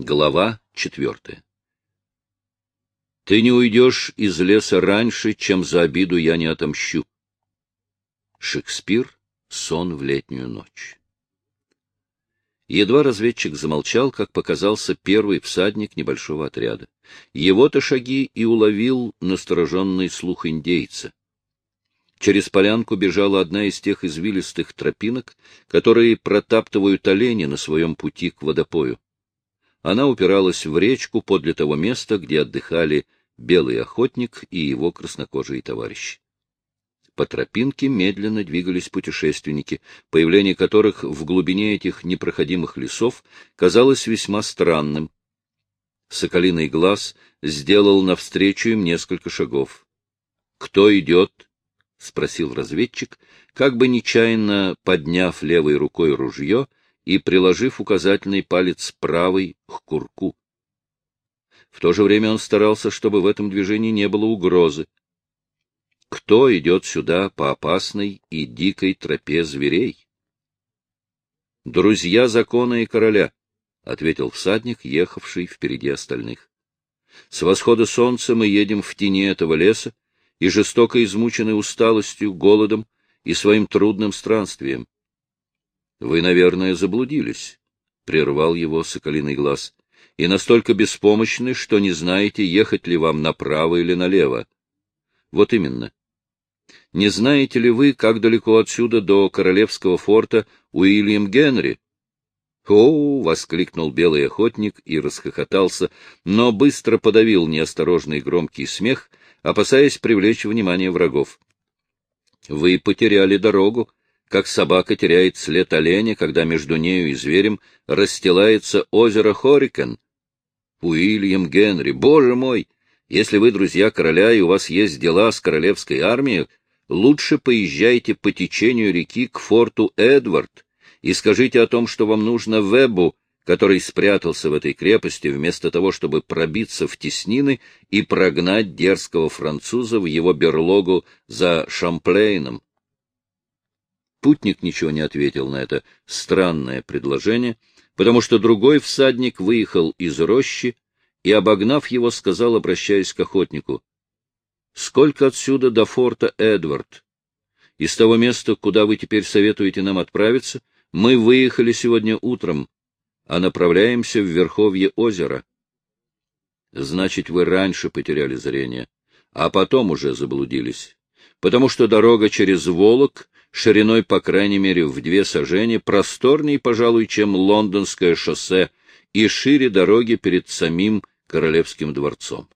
Глава четвертая. Ты не уйдешь из леса раньше, чем за обиду я не отомщу. Шекспир. Сон в летнюю ночь. Едва разведчик замолчал, как показался первый всадник небольшого отряда. Его-то шаги и уловил настороженный слух индейца. Через полянку бежала одна из тех извилистых тропинок, которые протаптывают олени на своем пути к водопою. Она упиралась в речку подле того места, где отдыхали белый охотник и его краснокожие товарищи. По тропинке медленно двигались путешественники, появление которых в глубине этих непроходимых лесов казалось весьма странным. Соколиный глаз сделал навстречу им несколько шагов. — Кто идет? — спросил разведчик, как бы нечаянно подняв левой рукой ружье и приложив указательный палец правой к курку. В то же время он старался, чтобы в этом движении не было угрозы. Кто идет сюда по опасной и дикой тропе зверей? — Друзья закона и короля, — ответил всадник, ехавший впереди остальных. — С восхода солнца мы едем в тени этого леса, и жестоко измучены усталостью, голодом и своим трудным странствием. — Вы, наверное, заблудились, — прервал его соколиный глаз, — и настолько беспомощны, что не знаете, ехать ли вам направо или налево. Вот именно. Не знаете ли вы, как далеко отсюда до королевского форта Уильям Генри? «О!» — воскликнул белый охотник и расхохотался, но быстро подавил неосторожный громкий смех, опасаясь привлечь внимание врагов. «Вы потеряли дорогу, как собака теряет след оленя, когда между нею и зверем расстилается озеро Хорикен. Уильям Генри, боже мой! Если вы друзья короля и у вас есть дела с королевской армией, лучше поезжайте по течению реки к форту Эдвард и скажите о том, что вам нужно Вебу, который спрятался в этой крепости вместо того, чтобы пробиться в теснины и прогнать дерзкого француза в его берлогу за Шамплейном. Путник ничего не ответил на это странное предложение, потому что другой всадник выехал из рощи и, обогнав его, сказал, обращаясь к охотнику, — Сколько отсюда до форта Эдвард? Из того места, куда вы теперь советуете нам отправиться, мы выехали сегодня утром, а направляемся в верховье озера. Значит, вы раньше потеряли зрение, а потом уже заблудились, потому что дорога через Волок шириной, по крайней мере, в две сажени, просторней, пожалуй, чем лондонское шоссе, и шире дороги перед самим Королевским дворцом.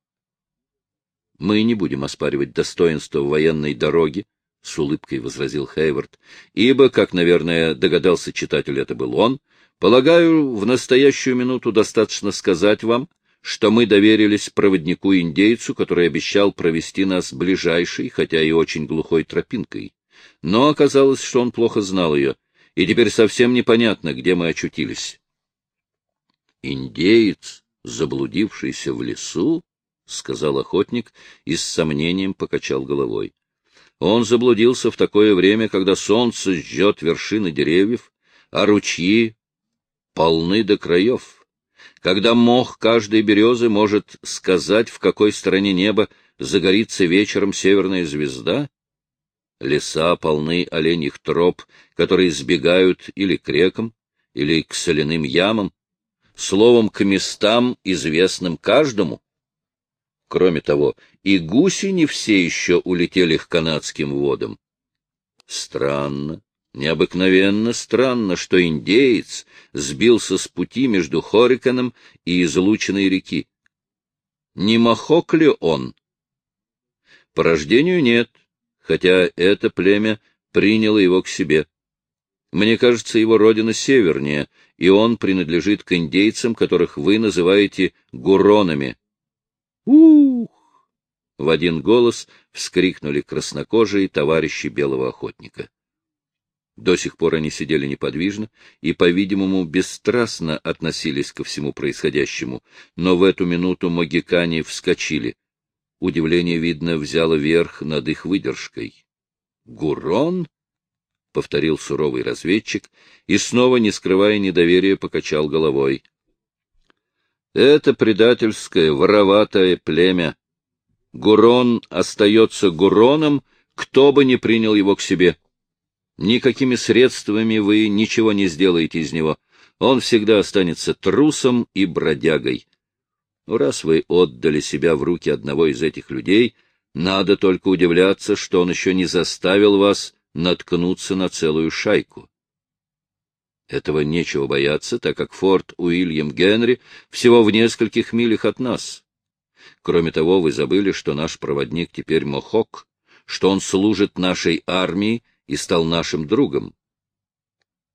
Мы не будем оспаривать достоинство военной дороги, — с улыбкой возразил Хейвард, — ибо, как, наверное, догадался читатель, это был он, полагаю, в настоящую минуту достаточно сказать вам, что мы доверились проводнику-индейцу, который обещал провести нас ближайшей, хотя и очень глухой тропинкой. Но оказалось, что он плохо знал ее, и теперь совсем непонятно, где мы очутились. «Индеец, заблудившийся в лесу?» — сказал охотник и с сомнением покачал головой. Он заблудился в такое время, когда солнце жжет вершины деревьев, а ручьи полны до краев, когда мох каждой березы может сказать, в какой стороне неба загорится вечером северная звезда, леса полны оленьих троп, которые сбегают или к рекам, или к соляным ямам, словом, к местам, известным каждому. Кроме того, и гуси не все еще улетели к канадским водам. Странно, необыкновенно странно, что индеец сбился с пути между Хориканом и излученной реки. Не махок ли он? По рождению нет, хотя это племя приняло его к себе. Мне кажется, его родина севернее, и он принадлежит к индейцам, которых вы называете гуронами. Ух! В один голос вскрикнули краснокожие товарищи белого охотника. До сих пор они сидели неподвижно и, по-видимому, бесстрастно относились ко всему происходящему, но в эту минуту магикане вскочили. Удивление, видно, взяло верх над их выдержкой. «Гурон?» — повторил суровый разведчик и, снова, не скрывая недоверия, покачал головой. Это предательское, вороватое племя. Гурон остается Гуроном, кто бы ни принял его к себе. Никакими средствами вы ничего не сделаете из него. Он всегда останется трусом и бродягой. Но раз вы отдали себя в руки одного из этих людей, надо только удивляться, что он еще не заставил вас наткнуться на целую шайку. Этого нечего бояться, так как форт Уильям Генри всего в нескольких милях от нас. Кроме того, вы забыли, что наш проводник теперь Мохок, что он служит нашей армии и стал нашим другом.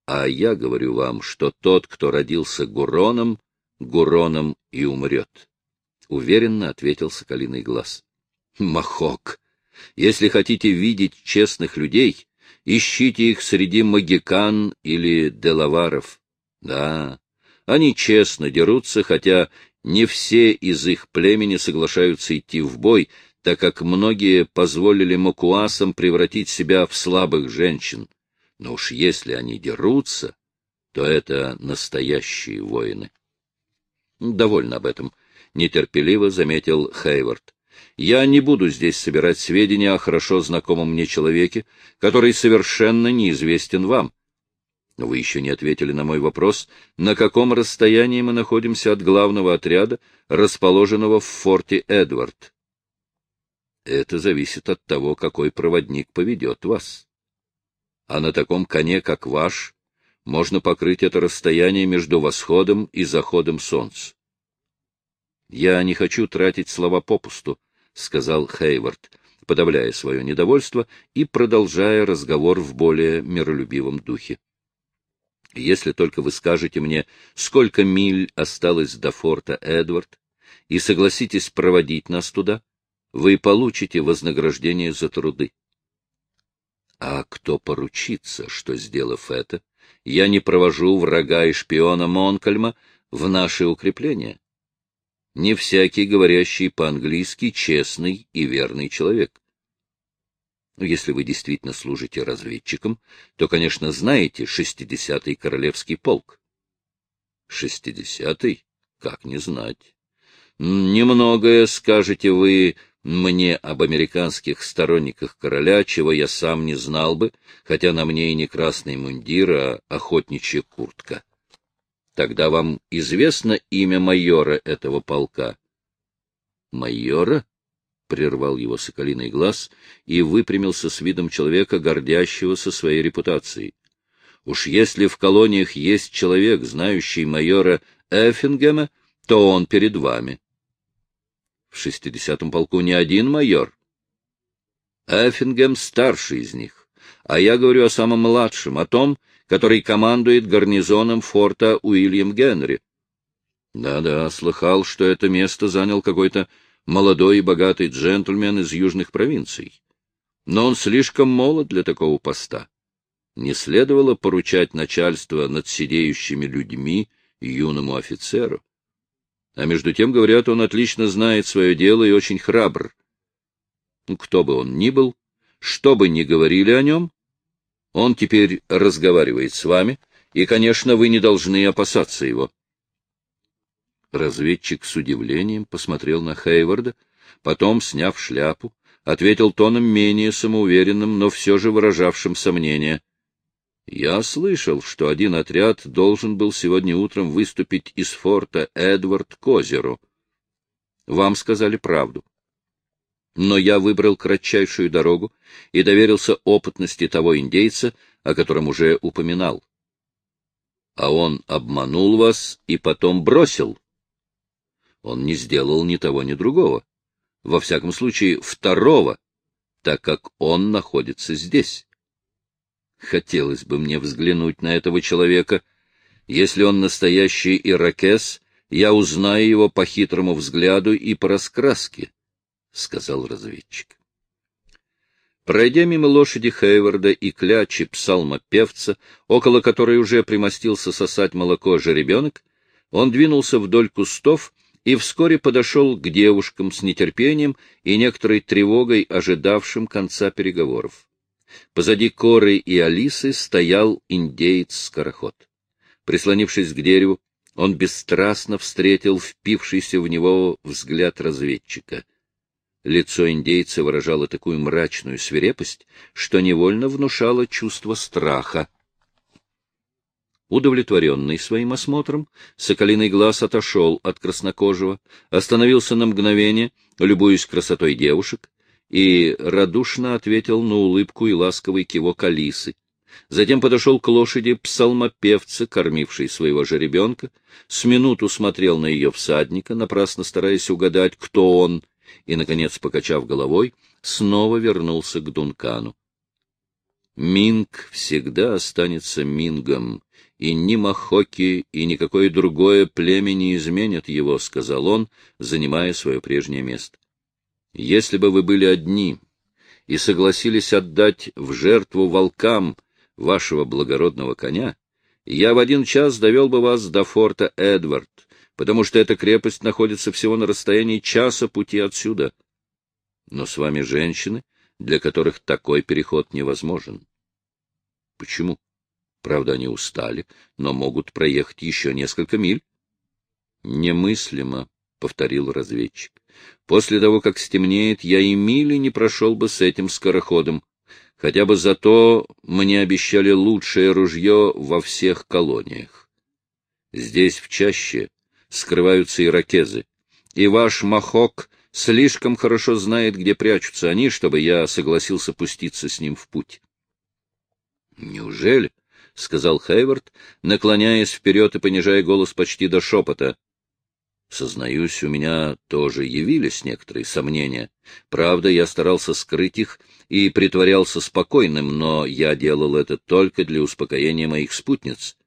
А я говорю вам, что тот, кто родился Гуроном, Гуроном и умрет. Уверенно ответил Соколиный глаз. Махок! Если хотите видеть честных людей, ищите их среди магикан или делаваров. Да, они честно дерутся, хотя не все из их племени соглашаются идти в бой, так как многие позволили макуасам превратить себя в слабых женщин. Но уж если они дерутся, то это настоящие воины. Довольно об этом, — нетерпеливо заметил Хейвард. Я не буду здесь собирать сведения о хорошо знакомом мне человеке, который совершенно неизвестен вам. Вы еще не ответили на мой вопрос, на каком расстоянии мы находимся от главного отряда, расположенного в форте Эдвард. Это зависит от того, какой проводник поведет вас. А на таком коне, как ваш, можно покрыть это расстояние между восходом и заходом солнца. Я не хочу тратить слова попусту, — сказал Хейвард, подавляя свое недовольство и продолжая разговор в более миролюбивом духе. «Если только вы скажете мне, сколько миль осталось до форта Эдвард, и согласитесь проводить нас туда, вы получите вознаграждение за труды. А кто поручится, что, сделав это, я не провожу врага и шпиона Монкольма в наши укрепления? не всякий, говорящий по-английски, честный и верный человек. Если вы действительно служите разведчиком, то, конечно, знаете шестидесятый королевский полк. Шестидесятый? Как не знать? Немногое скажете вы мне об американских сторонниках короля, чего я сам не знал бы, хотя на мне и не красный мундир, а охотничья куртка. Тогда вам известно имя майора этого полка? — Майора? — прервал его соколиный глаз и выпрямился с видом человека, гордящегося своей репутацией. — Уж если в колониях есть человек, знающий майора Эффингема, то он перед вами. В шестидесятом полку не один майор. Эффингем старший из них, а я говорю о самом младшем, о том, который командует гарнизоном форта Уильям Генри. Да-да, слыхал, что это место занял какой-то молодой и богатый джентльмен из южных провинций. Но он слишком молод для такого поста. Не следовало поручать начальство над сидеющими людьми юному офицеру. А между тем, говорят, он отлично знает свое дело и очень храбр. Кто бы он ни был, что бы ни говорили о нем, он теперь разговаривает с вами, и, конечно, вы не должны опасаться его. Разведчик с удивлением посмотрел на Хейварда, потом, сняв шляпу, ответил тоном менее самоуверенным, но все же выражавшим сомнение. Я слышал, что один отряд должен был сегодня утром выступить из форта Эдвард к озеру. Вам сказали правду но я выбрал кратчайшую дорогу и доверился опытности того индейца, о котором уже упоминал. А он обманул вас и потом бросил. Он не сделал ни того, ни другого. Во всяком случае, второго, так как он находится здесь. Хотелось бы мне взглянуть на этого человека. Если он настоящий иракес, я узнаю его по хитрому взгляду и по раскраске. — сказал разведчик. Пройдя мимо лошади Хейварда и клячи псалма-певца, около которой уже примостился сосать молоко жеребенок, он двинулся вдоль кустов и вскоре подошел к девушкам с нетерпением и некоторой тревогой, ожидавшим конца переговоров. Позади Коры и Алисы стоял индеец-скороход. Прислонившись к дереву, Он бесстрастно встретил впившийся в него взгляд разведчика. Лицо индейца выражало такую мрачную свирепость, что невольно внушало чувство страха. Удовлетворенный своим осмотром, соколиный глаз отошел от краснокожего, остановился на мгновение, любуясь красотой девушек, и радушно ответил на улыбку и ласковый кивок Алисы. Затем подошел к лошади псалмопевца, кормившей своего жеребенка, с минуту смотрел на ее всадника, напрасно стараясь угадать, кто он, и, наконец, покачав головой, снова вернулся к Дункану. Минг всегда останется Мингом, и ни Махоки, и никакое другое племя не изменят его, — сказал он, занимая свое прежнее место. Если бы вы были одни и согласились отдать в жертву волкам вашего благородного коня, я в один час довел бы вас до форта Эдвард, потому что эта крепость находится всего на расстоянии часа пути отсюда. Но с вами женщины, для которых такой переход невозможен. Почему? Правда, они устали, но могут проехать еще несколько миль. Немыслимо, — повторил разведчик. После того, как стемнеет, я и мили не прошел бы с этим скороходом. Хотя бы зато мне обещали лучшее ружье во всех колониях. Здесь в чаще скрываются иракезы, и ваш махок слишком хорошо знает, где прячутся они, чтобы я согласился пуститься с ним в путь. — Неужели? — сказал Хейвард, наклоняясь вперед и понижая голос почти до шепота. Сознаюсь, у меня тоже явились некоторые сомнения. Правда, я старался скрыть их и притворялся спокойным, но я делал это только для успокоения моих спутниц.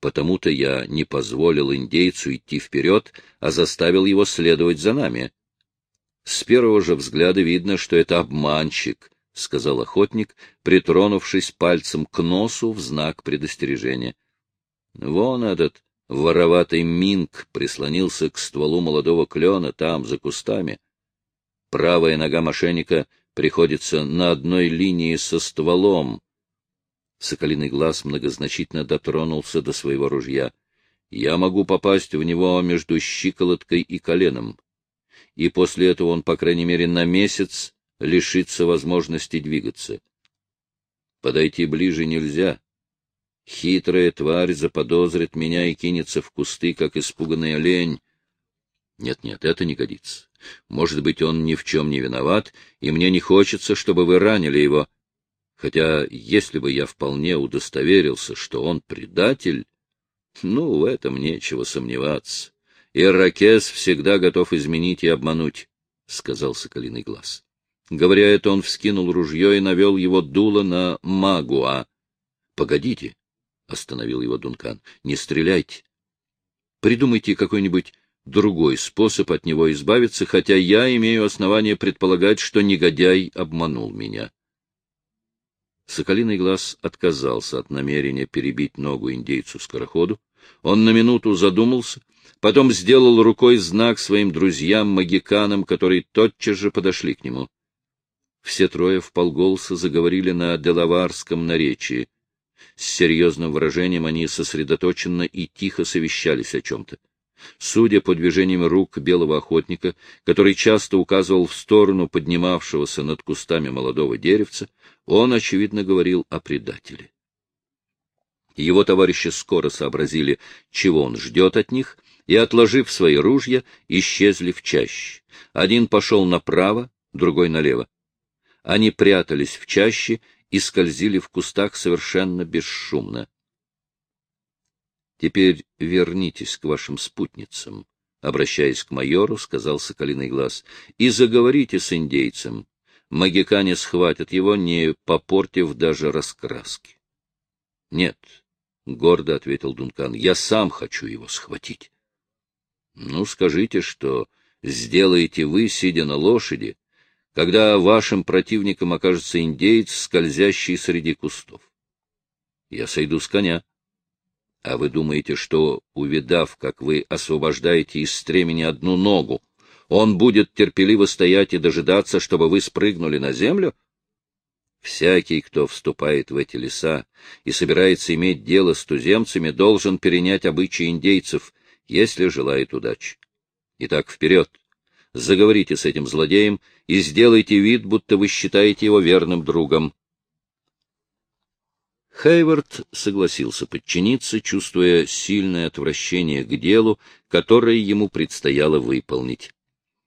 Потому-то я не позволил индейцу идти вперед, а заставил его следовать за нами. С первого же взгляда видно, что это обманщик, — сказал охотник, притронувшись пальцем к носу в знак предостережения. — Вон этот вороватый минг прислонился к стволу молодого клена там, за кустами. Правая нога мошенника приходится на одной линии со стволом. Соколиный глаз многозначительно дотронулся до своего ружья. Я могу попасть в него между щиколоткой и коленом. И после этого он, по крайней мере, на месяц лишится возможности двигаться. Подойти ближе нельзя. Хитрая тварь заподозрит меня и кинется в кусты, как испуганный олень. Нет-нет, это не годится. Может быть, он ни в чем не виноват, и мне не хочется, чтобы вы ранили его. Хотя, если бы я вполне удостоверился, что он предатель, ну, в этом нечего сомневаться. Иракес всегда готов изменить и обмануть, — сказал Соколиный глаз. Говоря это, он вскинул ружье и навел его дуло на Магуа. — Погодите, — остановил его Дункан, — не стреляйте. Придумайте какой-нибудь другой способ от него избавиться, хотя я имею основание предполагать, что негодяй обманул меня. Соколиный глаз отказался от намерения перебить ногу индейцу-скороходу. Он на минуту задумался, потом сделал рукой знак своим друзьям-магиканам, которые тотчас же подошли к нему. Все трое вполголоса заговорили на делаварском наречии. С серьезным выражением они сосредоточенно и тихо совещались о чем-то. Судя по движениям рук белого охотника, который часто указывал в сторону поднимавшегося над кустами молодого деревца, он, очевидно, говорил о предателе. Его товарищи скоро сообразили, чего он ждет от них, и, отложив свои ружья, исчезли в чаще. Один пошел направо, другой налево. Они прятались в чаще и скользили в кустах совершенно бесшумно. Теперь вернитесь к вашим спутницам, — обращаясь к майору, сказал Соколиный глаз, — и заговорите с индейцем. Магикане схватят его, не попортив даже раскраски. — Нет, — гордо ответил Дункан, — я сам хочу его схватить. — Ну, скажите, что сделаете вы, сидя на лошади, когда вашим противником окажется индеец, скользящий среди кустов. Я сойду с коня. А вы думаете, что, увидав, как вы освобождаете из стремени одну ногу, он будет терпеливо стоять и дожидаться, чтобы вы спрыгнули на землю? Всякий, кто вступает в эти леса и собирается иметь дело с туземцами, должен перенять обычаи индейцев если желает удачи. Итак, вперед! Заговорите с этим злодеем и сделайте вид, будто вы считаете его верным другом. Хейвард согласился подчиниться, чувствуя сильное отвращение к делу, которое ему предстояло выполнить.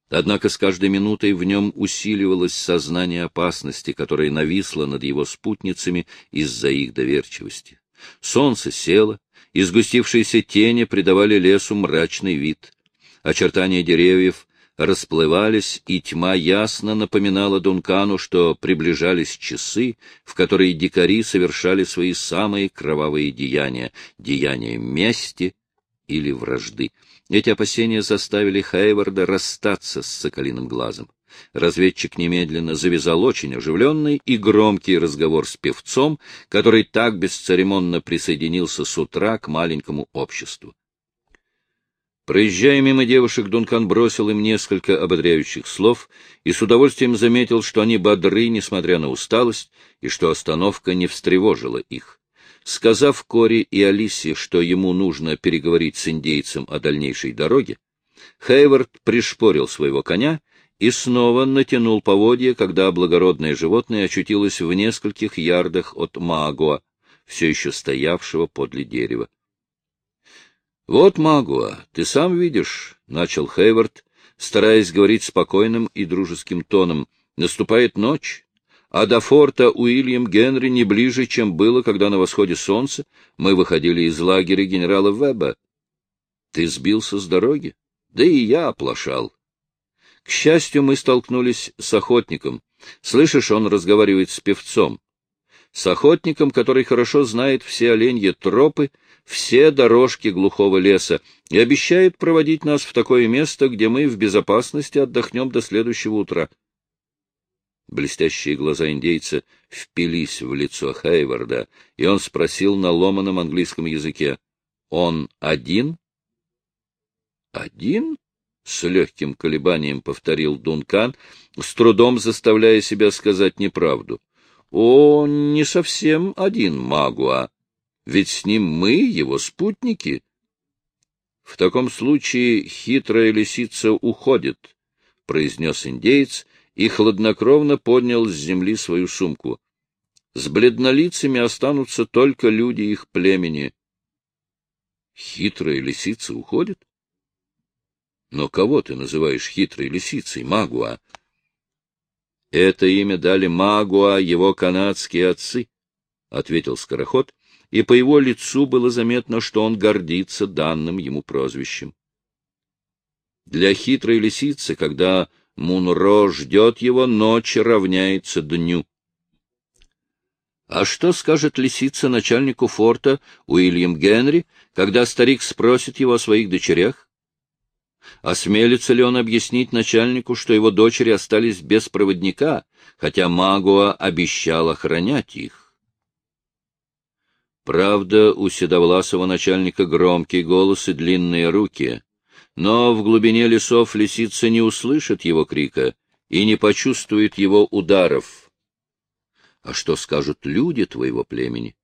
Однако с каждой минутой в нем усиливалось сознание опасности, которое нависло над его спутницами из-за их доверчивости. Солнце село, и сгустившиеся тени придавали лесу мрачный вид. Очертания деревьев расплывались, и тьма ясно напоминала Дункану, что приближались часы, в которые дикари совершали свои самые кровавые деяния — деяния мести или вражды. Эти опасения заставили Хейварда расстаться с Соколиным глазом. Разведчик немедленно завязал очень оживленный и громкий разговор с певцом, который так бесцеремонно присоединился с утра к маленькому обществу. Проезжая мимо девушек, Дункан бросил им несколько ободряющих слов и с удовольствием заметил, что они бодры, несмотря на усталость, и что остановка не встревожила их. Сказав Кори и Алисе, что ему нужно переговорить с индейцем о дальнейшей дороге, Хейвард пришпорил своего коня и снова натянул поводья, когда благородное животное очутилось в нескольких ярдах от Магуа, все еще стоявшего подле дерева. — Вот, Магуа, ты сам видишь, — начал Хейвард, стараясь говорить спокойным и дружеским тоном. — Наступает ночь, а до форта Уильям Генри не ближе, чем было, когда на восходе солнца мы выходили из лагеря генерала Веба. Ты сбился с дороги? Да и я оплошал. К счастью, мы столкнулись с охотником. Слышишь, он разговаривает с певцом. С охотником, который хорошо знает все оленьи тропы все дорожки глухого леса и обещает проводить нас в такое место, где мы в безопасности отдохнем до следующего утра. Блестящие глаза индейца впились в лицо Хейварда, и он спросил на ломаном английском языке. — Он один? — Один? — с легким колебанием повторил Дункан, с трудом заставляя себя сказать неправду. — О, не совсем один, Магуа ведь с ним мы, его спутники. В таком случае хитрая лисица уходит, — произнес индеец и хладнокровно поднял с земли свою сумку. С бледнолицами останутся только люди их племени. Хитрая лисица уходит? Но кого ты называешь хитрой лисицей, Магуа? Это имя дали Магуа его канадские отцы, — ответил скороход и по его лицу было заметно, что он гордится данным ему прозвищем. Для хитрой лисицы, когда Мунро ждет его, ночь равняется дню. А что скажет лисица начальнику форта Уильям Генри, когда старик спросит его о своих дочерях? Осмелится ли он объяснить начальнику, что его дочери остались без проводника, хотя Магуа обещал охранять их? Правда, у седовласого начальника громкий голос и длинные руки, но в глубине лесов лисица не услышит его крика и не почувствует его ударов. А что скажут люди твоего племени?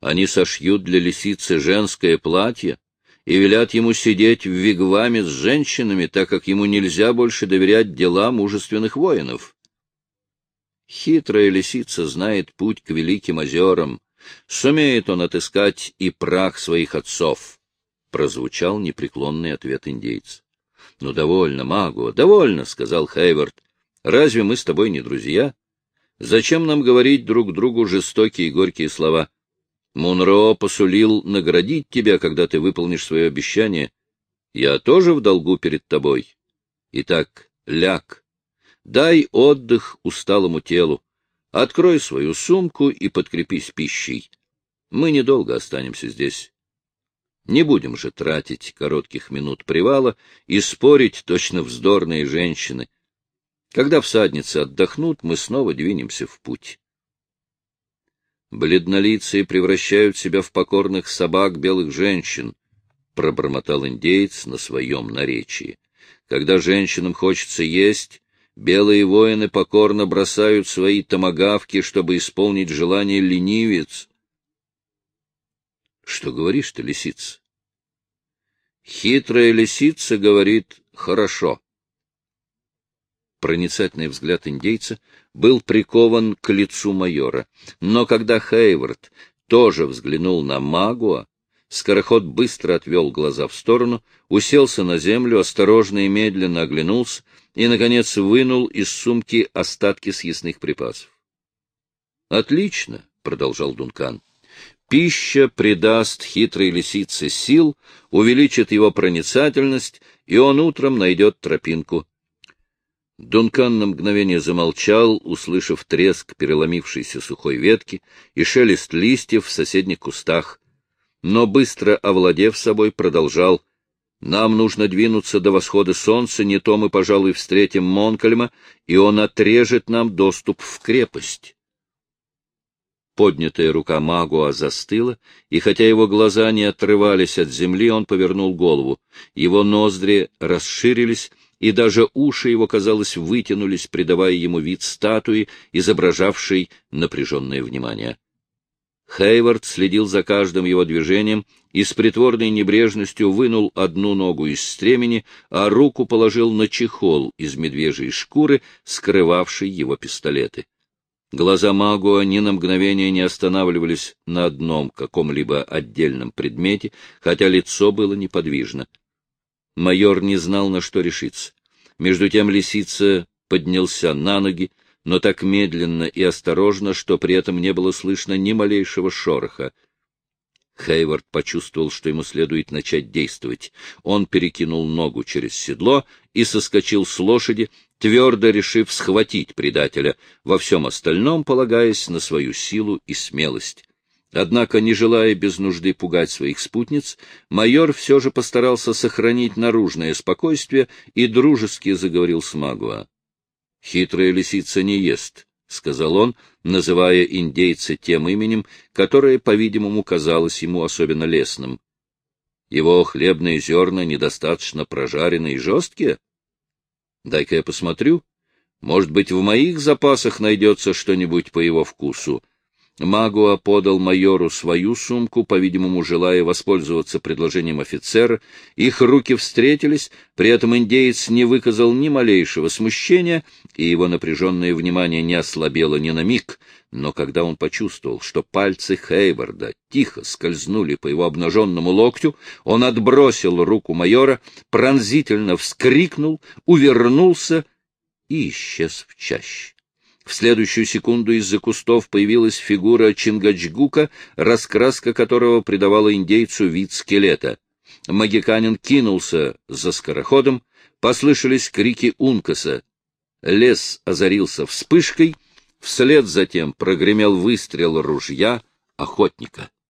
Они сошьют для лисицы женское платье и велят ему сидеть в вигваме с женщинами, так как ему нельзя больше доверять дела мужественных воинов. Хитрая лисица знает путь к великим озерам, Сумеет он отыскать и прах своих отцов, — прозвучал непреклонный ответ индейца. — Ну, довольно, магу, довольно, — сказал Хейвард. — Разве мы с тобой не друзья? Зачем нам говорить друг другу жестокие и горькие слова? Мунро посулил наградить тебя, когда ты выполнишь свое обещание. Я тоже в долгу перед тобой. Итак, ляг, дай отдых усталому телу. Открой свою сумку и подкрепись пищей. Мы недолго останемся здесь. Не будем же тратить коротких минут привала и спорить точно вздорные женщины. Когда всадницы отдохнут, мы снова двинемся в путь. Бледнолицые превращают себя в покорных собак белых женщин, — пробормотал индеец на своем наречии. Когда женщинам хочется есть, Белые воины покорно бросают свои томагавки, чтобы исполнить желание ленивец. Что говоришь ты, лисица? Хитрая лисица говорит «хорошо». Проницательный взгляд индейца был прикован к лицу майора, но когда Хейвард тоже взглянул на Магуа, Скороход быстро отвел глаза в сторону, уселся на землю, осторожно и медленно оглянулся и, наконец, вынул из сумки остатки съестных припасов. — Отлично, — продолжал Дункан. — Пища придаст хитрой лисице сил, увеличит его проницательность, и он утром найдет тропинку. Дункан на мгновение замолчал, услышав треск переломившейся сухой ветки и шелест листьев в соседних кустах, но, быстро овладев собой, продолжал. «Нам нужно двинуться до восхода солнца, не то мы, пожалуй, встретим Монкальма, и он отрежет нам доступ в крепость». Поднятая рука Магуа застыла, и хотя его глаза не отрывались от земли, он повернул голову. Его ноздри расширились, и даже уши его, казалось, вытянулись, придавая ему вид статуи, изображавшей напряженное внимание. Хейвард следил за каждым его движением и с притворной небрежностью вынул одну ногу из стремени, а руку положил на чехол из медвежьей шкуры, скрывавший его пистолеты. Глаза Магуа ни на мгновение не останавливались на одном каком-либо отдельном предмете, хотя лицо было неподвижно. Майор не знал, на что решиться. Между тем лисица поднялся на ноги, но так медленно и осторожно, что при этом не было слышно ни малейшего шороха. Хейвард почувствовал, что ему следует начать действовать. Он перекинул ногу через седло и соскочил с лошади, твердо решив схватить предателя, во всем остальном полагаясь на свою силу и смелость. Однако, не желая без нужды пугать своих спутниц, майор все же постарался сохранить наружное спокойствие и дружески заговорил с Магуа. Хитрая лисица не ест, — сказал он, называя индейца тем именем, которое, по-видимому, казалось ему особенно лестным. Его хлебные зерна недостаточно прожаренные и жесткие? Дай-ка я посмотрю. Может быть, в моих запасах найдется что-нибудь по его вкусу. Магуа подал майору свою сумку, по-видимому, желая воспользоваться предложением офицера. Их руки встретились, при этом индеец не выказал ни малейшего смущения, и его напряженное внимание не ослабело ни на миг. Но когда он почувствовал, что пальцы Хейварда тихо скользнули по его обнаженному локтю, он отбросил руку майора, пронзительно вскрикнул, увернулся и исчез в чаще. В следующую секунду из-за кустов появилась фигура Чингачгука, раскраска которого придавала индейцу вид скелета. Магиканин кинулся за скороходом, послышались крики Ункаса. Лес озарился вспышкой, вслед затем прогремел выстрел ружья охотника.